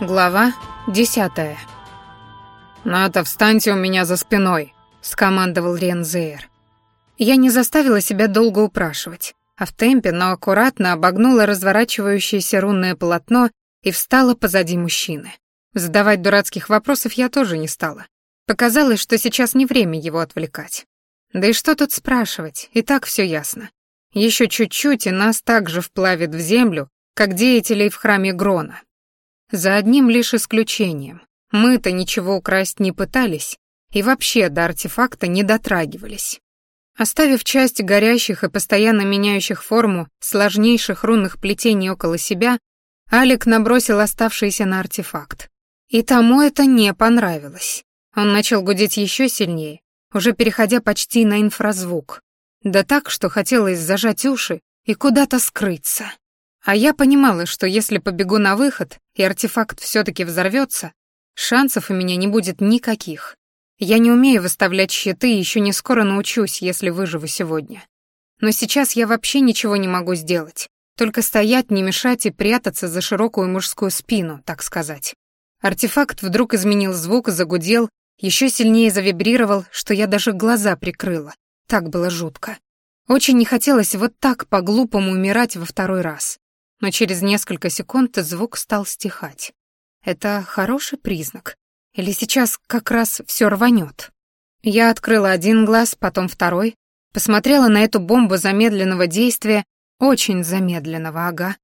Глава десятая. «Ната, встаньте у меня за спиной», — скомандовал Рензейр. Я не заставила себя долго упрашивать, а в темпе, но аккуратно обогнула разворачивающееся рунное полотно и встала позади мужчины. Задавать дурацких вопросов я тоже не стала. Показалось, что сейчас не время его отвлекать. Да и что тут спрашивать, и так все ясно. Еще чуть-чуть, и нас также вплавит в землю, как деятелей в храме Грона. За одним лишь исключением. Мы-то ничего украсть не пытались и вообще до артефакта не дотрагивались. Оставив часть горящих и постоянно меняющих форму сложнейших рунных плетений около себя, Алик набросил оставшиеся на артефакт. И тому это не понравилось. Он начал гудеть еще сильнее, уже переходя почти на инфразвук. Да так, что хотелось зажать уши и куда-то скрыться. А я понимала, что если побегу на выход, и артефакт все-таки взорвется, шансов у меня не будет никаких. Я не умею выставлять щиты и еще не скоро научусь, если выживу сегодня. Но сейчас я вообще ничего не могу сделать, только стоять, не мешать и прятаться за широкую мужскую спину, так сказать. Артефакт вдруг изменил звук, загудел, еще сильнее завибрировал, что я даже глаза прикрыла. Так было жутко. Очень не хотелось вот так по-глупому умирать во второй раз но через несколько секунд звук стал стихать. Это хороший признак? Или сейчас как раз все рванет? Я открыла один глаз, потом второй, посмотрела на эту бомбу замедленного действия, очень замедленного, ага.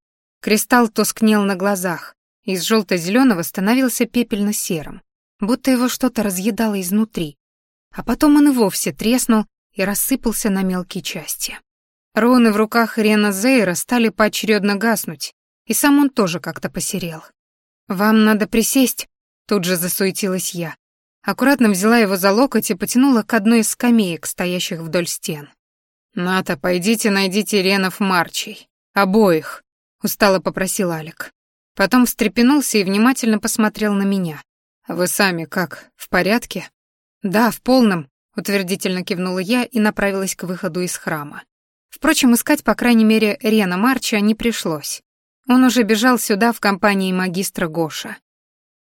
Кристалл тускнел на глазах, из желто-зеленого становился пепельно-серым, будто его что-то разъедало изнутри. А потом он и вовсе треснул и рассыпался на мелкие части. Руны в руках Рена Зейра стали поочередно гаснуть, и сам он тоже как-то посерел. «Вам надо присесть», — тут же засуетилась я. Аккуратно взяла его за локоть и потянула к одной из скамеек, стоящих вдоль стен. «Ната, пойдите найдите Ренов Марчей. Обоих», — устало попросил Алик. Потом встрепенулся и внимательно посмотрел на меня. «Вы сами как, в порядке?» «Да, в полном», — утвердительно кивнула я и направилась к выходу из храма. Впрочем, искать, по крайней мере, Рена Марча не пришлось. Он уже бежал сюда в компании магистра Гоша.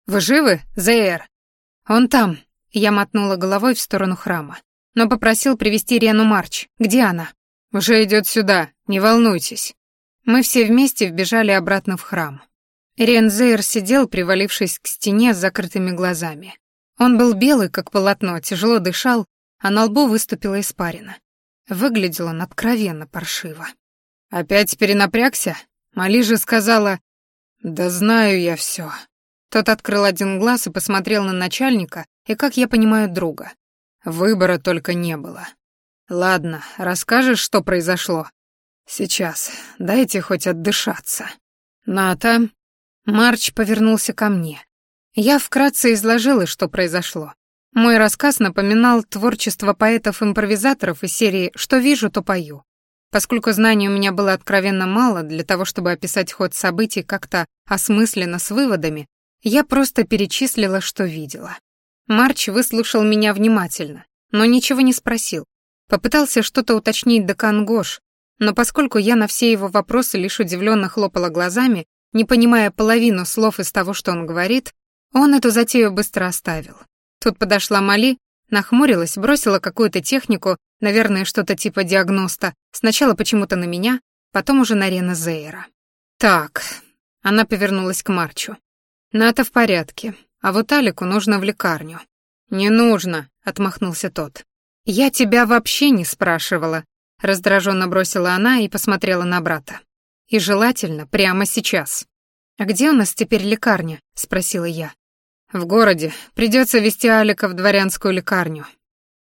«Вы живы, Зеэр?» «Он там», — я мотнула головой в сторону храма. «Но попросил привести Рену Марч. Где она?» «Уже идет сюда, не волнуйтесь». Мы все вместе вбежали обратно в храм. Рен Зейр сидел, привалившись к стене с закрытыми глазами. Он был белый, как полотно, тяжело дышал, а на лбу выступила испарина. Выглядел он откровенно паршиво. «Опять перенапрягся?» Мали же сказала... «Да знаю я все. Тот открыл один глаз и посмотрел на начальника и, как я понимаю, друга. Выбора только не было. «Ладно, расскажешь, что произошло?» «Сейчас. Дайте хоть отдышаться». «Ната...» Марч повернулся ко мне. Я вкратце изложила, что произошло. Мой рассказ напоминал творчество поэтов-импровизаторов из серии «Что вижу, то пою». Поскольку знаний у меня было откровенно мало для того, чтобы описать ход событий как-то осмысленно с выводами, я просто перечислила, что видела. Марч выслушал меня внимательно, но ничего не спросил. Попытался что-то уточнить Декан Гош, но поскольку я на все его вопросы лишь удивленно хлопала глазами, не понимая половину слов из того, что он говорит, он эту затею быстро оставил. Тут подошла Мали, нахмурилась, бросила какую-то технику, наверное, что-то типа диагноста, сначала почему-то на меня, потом уже на Рена Зейра. «Так», — она повернулась к Марчу. «Ната в порядке, а вот Алику нужно в лекарню». «Не нужно», — отмахнулся тот. «Я тебя вообще не спрашивала», — раздраженно бросила она и посмотрела на брата. «И желательно прямо сейчас». «А где у нас теперь лекарня?» — спросила я. В городе. Придется вести Алика в дворянскую лекарню.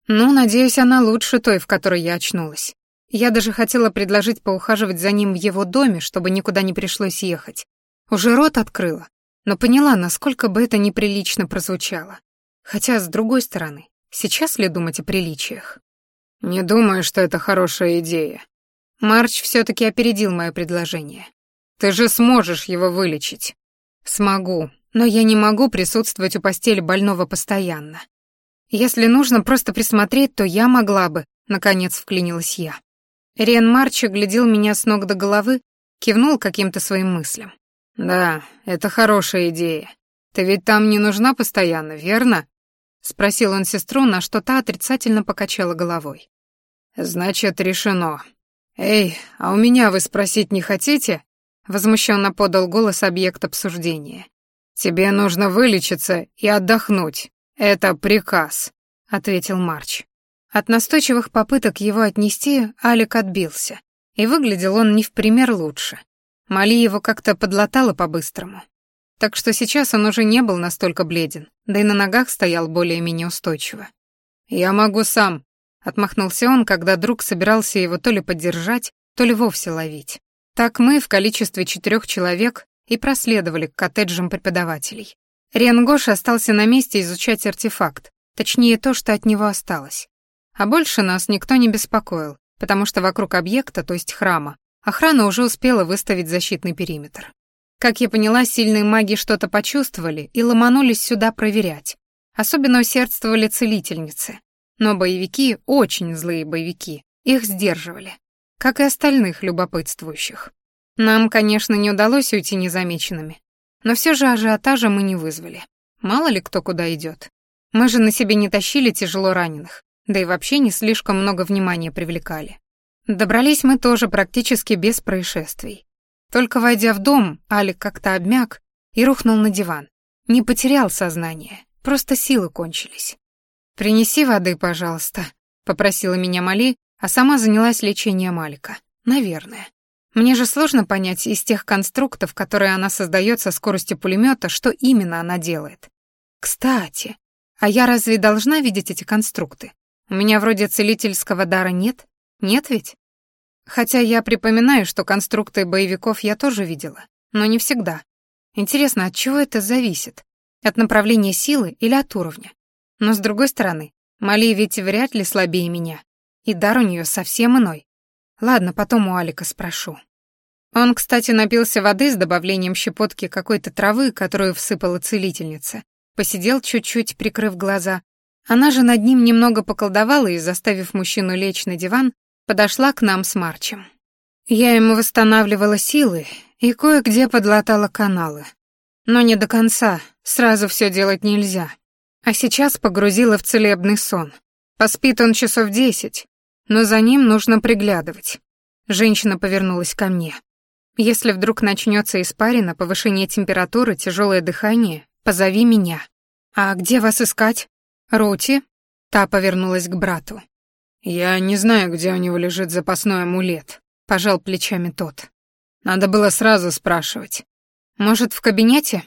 Ну, надеюсь, она лучше той, в которой я очнулась. Я даже хотела предложить поухаживать за ним в его доме, чтобы никуда не пришлось ехать. Уже рот открыла, но поняла, насколько бы это неприлично прозвучало. Хотя, с другой стороны, сейчас ли думать о приличиях? Не думаю, что это хорошая идея. Марч все таки опередил мое предложение. Ты же сможешь его вылечить. Смогу, но я не могу присутствовать у постели больного постоянно. Если нужно просто присмотреть, то я могла бы, наконец вклинилась я. Рен Марча глядел меня с ног до головы, кивнул каким-то своим мыслям. Да, это хорошая идея. Ты ведь там не нужна постоянно, верно?» — спросил он сестру, на что та отрицательно покачала головой. «Значит, решено. Эй, а у меня вы спросить не хотите?» — возмущенно подал голос объект обсуждения. «Тебе нужно вылечиться и отдохнуть. Это приказ», — ответил Марч. От настойчивых попыток его отнести Алик отбился, и выглядел он не в пример лучше. Мали его как-то подлатала по-быстрому. Так что сейчас он уже не был настолько бледен, да и на ногах стоял более-менее устойчиво. «Я могу сам», — отмахнулся он, когда друг собирался его то ли поддержать, то ли вовсе ловить. Так мы в количестве четырех человек и проследовали к коттеджам преподавателей. Риангош остался на месте изучать артефакт, точнее то, что от него осталось. А больше нас никто не беспокоил, потому что вокруг объекта, то есть храма, охрана уже успела выставить защитный периметр. Как я поняла, сильные маги что-то почувствовали и ломанулись сюда проверять. Особенно усердствовали целительницы. Но боевики, очень злые боевики, их сдерживали. Как и остальных любопытствующих. Нам, конечно, не удалось уйти незамеченными. Но все же ажиотажа мы не вызвали. Мало ли кто куда идет. Мы же на себе не тащили тяжело раненых да и вообще не слишком много внимания привлекали. Добрались мы тоже практически без происшествий. Только войдя в дом, Алик как-то обмяк и рухнул на диван. Не потерял сознание, просто силы кончились. «Принеси воды, пожалуйста», — попросила меня Мали, а сама занялась лечением Алика. Наверное. Мне же сложно понять из тех конструктов, которые она создает со скоростью пулемета, что именно она делает. Кстати, а я разве должна видеть эти конструкты? У меня вроде целительского дара нет, нет ведь? Хотя я припоминаю, что конструкты боевиков я тоже видела, но не всегда. Интересно, от чего это зависит? От направления силы или от уровня? Но с другой стороны, Мали ведь вряд ли слабее меня, и дар у нее совсем иной. Ладно, потом у Алика спрошу. Он, кстати, напился воды с добавлением щепотки какой-то травы, которую всыпала целительница. Посидел чуть-чуть, прикрыв глаза, она же над ним немного поколдовала и, заставив мужчину лечь на диван, подошла к нам с Марчем. Я ему восстанавливала силы и кое-где подлатала каналы. Но не до конца, сразу все делать нельзя. А сейчас погрузила в целебный сон. Поспит он часов десять, но за ним нужно приглядывать. Женщина повернулась ко мне. Если вдруг начнется испарина, повышение температуры, тяжелое дыхание, позови меня. А где вас искать? «Рути?» — та повернулась к брату. «Я не знаю, где у него лежит запасной амулет», — пожал плечами тот. «Надо было сразу спрашивать. Может, в кабинете?»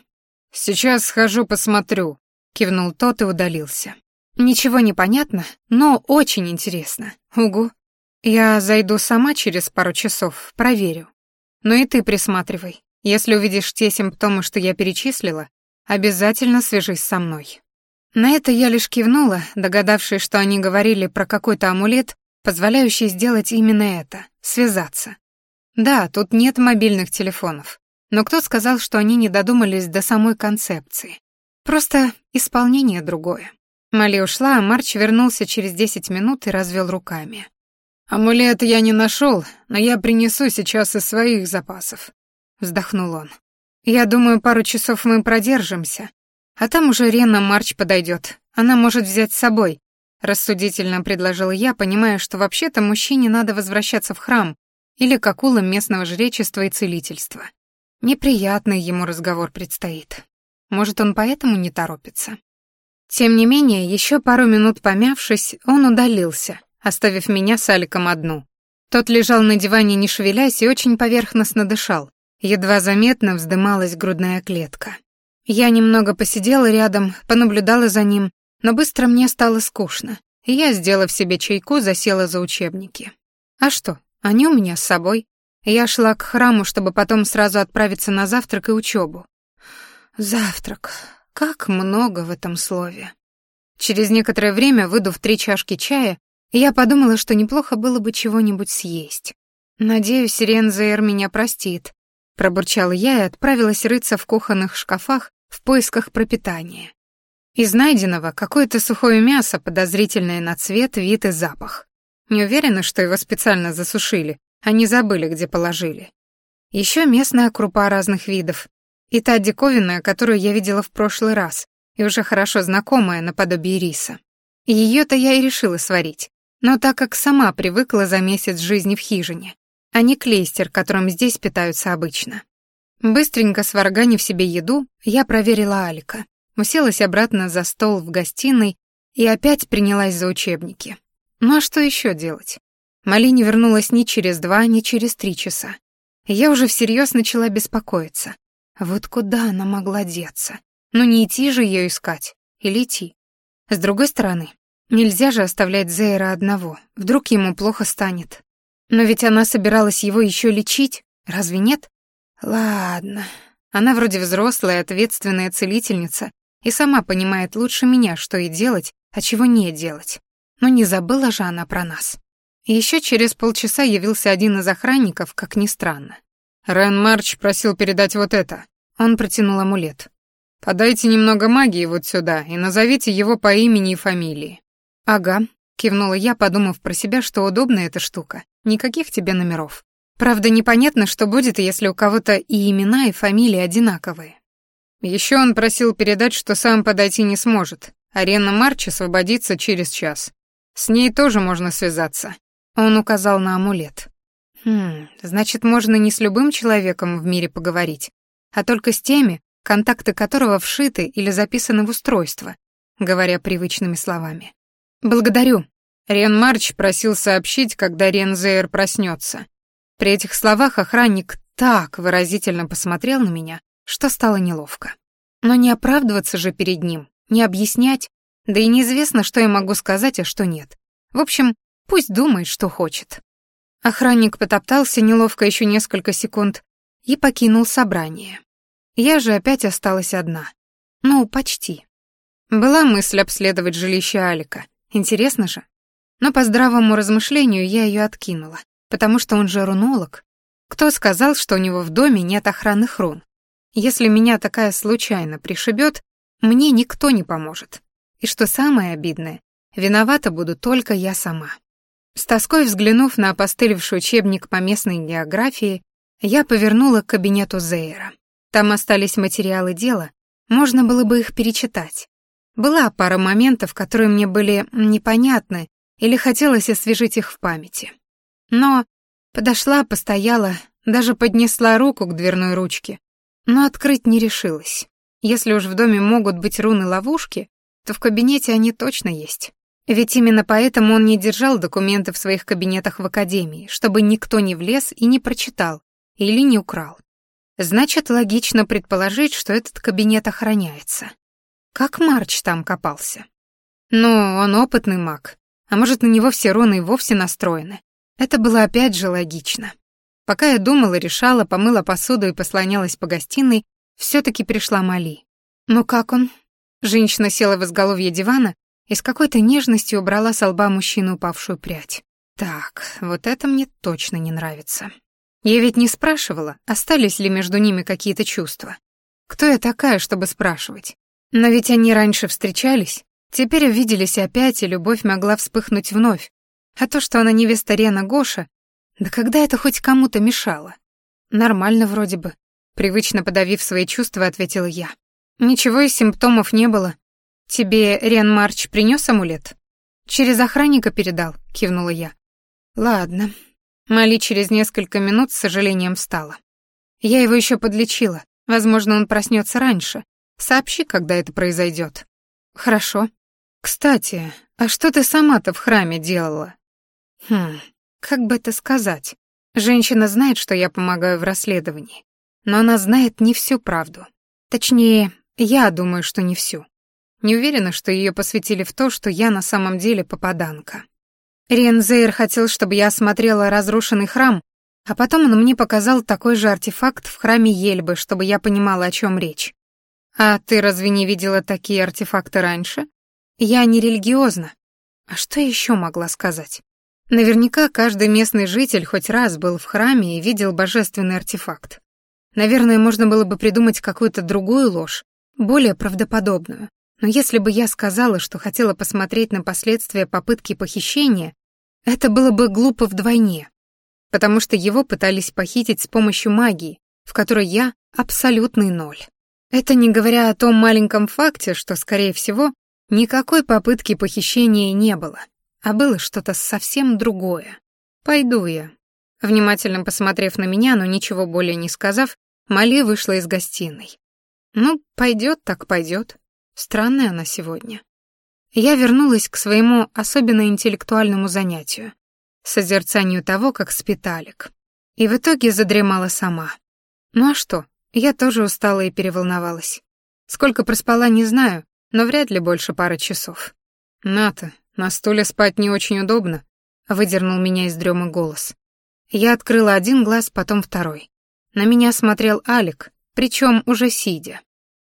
«Сейчас схожу посмотрю», — кивнул тот и удалился. «Ничего не понятно, но очень интересно. Угу. Я зайду сама через пару часов, проверю. Ну и ты присматривай. Если увидишь те симптомы, что я перечислила, обязательно свяжись со мной». На это я лишь кивнула, догадавшись, что они говорили про какой-то амулет, позволяющий сделать именно это — связаться. Да, тут нет мобильных телефонов, но кто сказал, что они не додумались до самой концепции? Просто исполнение другое. Мали ушла, а Марч вернулся через десять минут и развел руками. «Амулет я не нашел, но я принесу сейчас из своих запасов», — вздохнул он. «Я думаю, пару часов мы продержимся, а там уже Рена Марч подойдет. Она может взять с собой. Рассудительно предложила я, понимая, что вообще-то мужчине надо возвращаться в храм или к акулам местного жречества и целительства. Неприятный ему разговор предстоит. Может, он поэтому не торопится. Тем не менее, еще пару минут помявшись, он удалился, оставив меня с Аликом одну. Тот лежал на диване, не шевелясь, и очень поверхностно дышал. Едва заметно вздымалась грудная клетка. Я немного посидела рядом, понаблюдала за ним, но быстро мне стало скучно, и я, сделав себе чайку, засела за учебники. А что, они у меня с собой. Я шла к храму, чтобы потом сразу отправиться на завтрак и учебу. Завтрак. Как много в этом слове. Через некоторое время, выдув три чашки чая, я подумала, что неплохо было бы чего-нибудь съесть. Надеюсь, Рензейр меня простит. Пробурчала я и отправилась рыться в кухонных шкафах в поисках пропитания. Из найденного какое-то сухое мясо, подозрительное на цвет, вид и запах. Не уверена, что его специально засушили, а не забыли, где положили. Еще местная крупа разных видов. И та диковинная, которую я видела в прошлый раз, и уже хорошо знакомая наподобие риса. Ее-то я и решила сварить, но так как сама привыкла за месяц жизни в хижине, а не клейстер, которым здесь питаются обычно. Быстренько сварганив себе еду, я проверила Алика, уселась обратно за стол в гостиной и опять принялась за учебники. Ну а что еще делать? Мали не вернулась ни через два, ни через три часа. Я уже всерьез начала беспокоиться. Вот куда она могла деться? Ну не идти же ее искать. Или идти? С другой стороны, нельзя же оставлять Зейра одного. Вдруг ему плохо станет. Но ведь она собиралась его еще лечить, разве нет? Ладно. Она вроде взрослая, ответственная целительница и сама понимает лучше меня, что и делать, а чего не делать. Но не забыла же она про нас. Еще через полчаса явился один из охранников, как ни странно. Рен Марч просил передать вот это. Он протянул амулет. Подайте немного магии вот сюда и назовите его по имени и фамилии. Ага, кивнула я, подумав про себя, что удобная эта штука. Никаких тебе номеров. Правда, непонятно, что будет, если у кого-то и имена, и фамилии одинаковые. Еще он просил передать, что сам подойти не сможет. Арена Марч освободится через час. С ней тоже можно связаться. Он указал на амулет. Хм, значит, можно не с любым человеком в мире поговорить, а только с теми, контакты которого вшиты или записаны в устройство, говоря привычными словами. «Благодарю». Рен Марч просил сообщить, когда Рен Зейр проснется. При этих словах охранник так выразительно посмотрел на меня, что стало неловко. Но не оправдываться же перед ним, не объяснять, да и неизвестно, что я могу сказать, а что нет. В общем, пусть думает, что хочет. Охранник потоптался неловко еще несколько секунд и покинул собрание. Я же опять осталась одна. Ну, почти. Была мысль обследовать жилище Алика. Интересно же. Но по здравому размышлению я ее откинула, потому что он же рунолог. Кто сказал, что у него в доме нет охранных рун? Если меня такая случайно пришибет, мне никто не поможет. И что самое обидное, виновата буду только я сама. С тоской взглянув на опостылевший учебник по местной географии, я повернула к кабинету Зейра. Там остались материалы дела, можно было бы их перечитать. Была пара моментов, которые мне были непонятны, или хотелось освежить их в памяти. Но подошла, постояла, даже поднесла руку к дверной ручке, но открыть не решилась. Если уж в доме могут быть руны-ловушки, то в кабинете они точно есть. Ведь именно поэтому он не держал документы в своих кабинетах в академии, чтобы никто не влез и не прочитал или не украл. Значит, логично предположить, что этот кабинет охраняется. Как Марч там копался? Ну, он опытный маг, а может, на него все руны и вовсе настроены. Это было опять же логично. Пока я думала, решала, помыла посуду и послонялась по гостиной, все таки пришла Мали. «Ну как он?» Женщина села в изголовье дивана и с какой-то нежностью убрала с лба мужчины упавшую прядь. «Так, вот это мне точно не нравится». Я ведь не спрашивала, остались ли между ними какие-то чувства. Кто я такая, чтобы спрашивать? Но ведь они раньше встречались, теперь увиделись опять, и любовь могла вспыхнуть вновь. А то, что она невеста Рена Гоша, да когда это хоть кому-то мешало? Нормально вроде бы. Привычно подавив свои чувства, ответила я. Ничего из симптомов не было. Тебе Рен Марч принес амулет? Через охранника передал, кивнула я. Ладно, Мали через несколько минут с сожалением встала. Я его еще подлечила. Возможно, он проснется раньше. Сообщи, когда это произойдет. Хорошо. Кстати, а что ты сама-то в храме делала? Хм, как бы это сказать? Женщина знает, что я помогаю в расследовании, но она знает не всю правду. Точнее, я думаю, что не всю. Не уверена, что ее посвятили в то, что я на самом деле попаданка. Рензейр хотел, чтобы я осмотрела разрушенный храм, а потом он мне показал такой же артефакт в храме Ельбы, чтобы я понимала, о чем речь. А ты разве не видела такие артефакты раньше? Я не религиозна. А что еще могла сказать? Наверняка каждый местный житель хоть раз был в храме и видел божественный артефакт. Наверное, можно было бы придумать какую-то другую ложь, более правдоподобную. Но если бы я сказала, что хотела посмотреть на последствия попытки похищения, это было бы глупо вдвойне, потому что его пытались похитить с помощью магии, в которой я абсолютный ноль. Это не говоря о том маленьком факте, что, скорее всего, никакой попытки похищения не было, а было что-то совсем другое. «Пойду я». Внимательно посмотрев на меня, но ничего более не сказав, Мали вышла из гостиной. «Ну, пойдет так пойдет. Странная она сегодня». Я вернулась к своему особенно интеллектуальному занятию — созерцанию того, как спит Алик. И в итоге задремала сама. Ну а что, я тоже устала и переволновалась. Сколько проспала, не знаю, но вряд ли больше пары часов. «Ната, на стуле спать не очень удобно», — выдернул меня из дремы голос. Я открыла один глаз, потом второй. На меня смотрел Алик, причем уже сидя.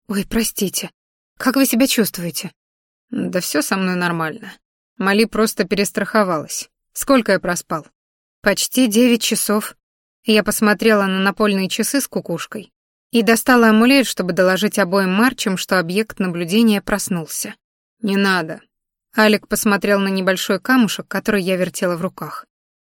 «Ой, простите, как вы себя чувствуете?» «Да все со мной нормально. Мали просто перестраховалась. Сколько я проспал?» «Почти девять часов. Я посмотрела на напольные часы с кукушкой и достала амулет, чтобы доложить обоим марчам, что объект наблюдения проснулся. «Не надо». Алик посмотрел на небольшой камушек, который я вертела в руках.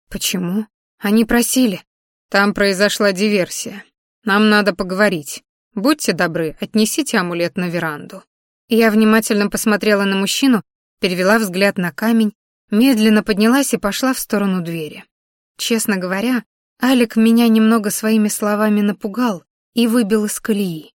«Почему? Они просили». «Там произошла диверсия. Нам надо поговорить. Будьте добры, отнесите амулет на веранду». Я внимательно посмотрела на мужчину, перевела взгляд на камень, медленно поднялась и пошла в сторону двери. Честно говоря, Алик меня немного своими словами напугал и выбил из колеи.